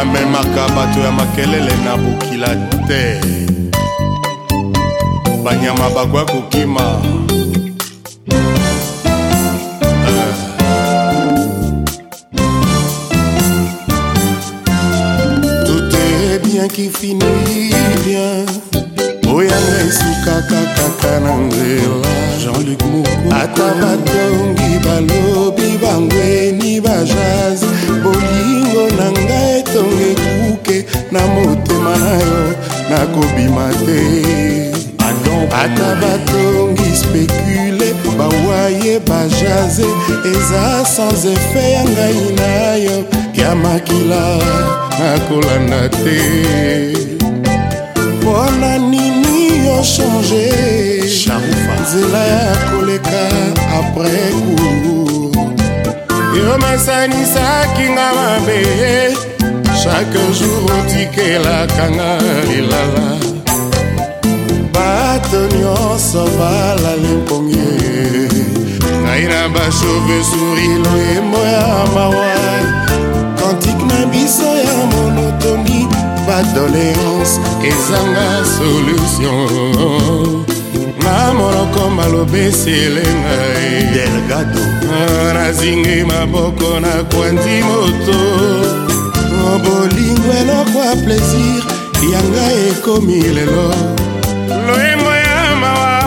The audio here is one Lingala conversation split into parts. bamemaka bato ya makelele na bokila te banyama bagwa kokima eh. bien qui finit bien oyanga esukaka kaka na nzela jean-luc moko ata batongi balo nakobima te ata batongi spekule bawaye bajaze eza sans efe ya ngai na yo ya makila nakolanda te mpona nini yo change nzela ya koleka apres cour yo mesanisaki nga mabe chaque jour otikelakanga lilala bato nyonso balala epongi ngai na bachauve suri loyembo ya mawa kantike na biso ya monotoni badoléance ezanga solution na monoko malobeselenga delgado ah, nazingi maboko na kwandi moto bolingo bolingo eloko ya plaisir yanga ekomi lelo loyembo ya mawa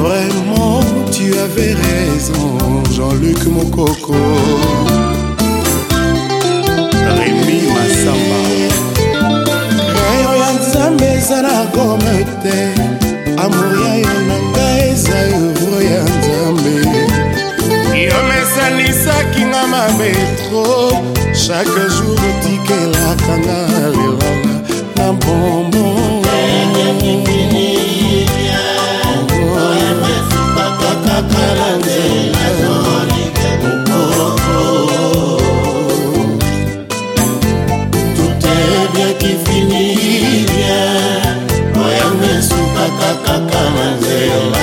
vraiment tu avais raison jean-luc mokoko remi masamba kreyo ya nzambe ezala kome te mabe tro oh, chaque jour otikelaka nga lelanga na bombo kala nzela kifinibia moyame supaka kaka na nzela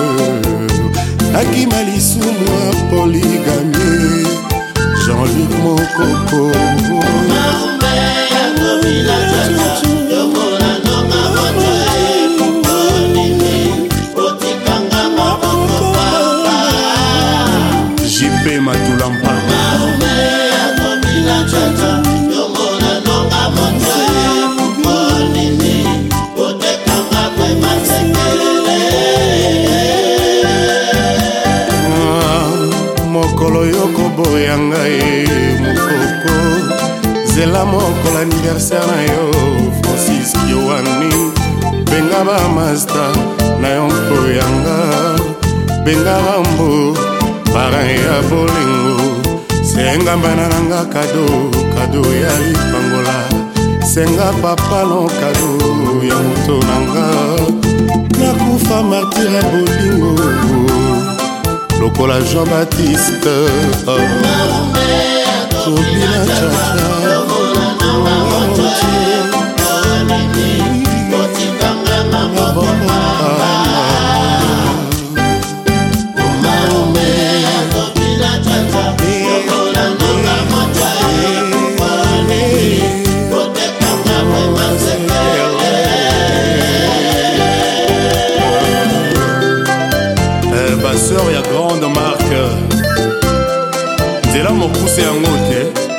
akima lisumu ya poligamie jean-luc mokoko maboko ya ngai mokoko zela moko laniversare na yo francis yoani benga bamasta na yo mpo yanga benga rambo parin ya bolingo senga mbana nanga kado kado ya lipangola senga papano kado ya moto nanga nakufa martire bolingo lokola jean-baptiste oh. obila chacha você é um o quê? É?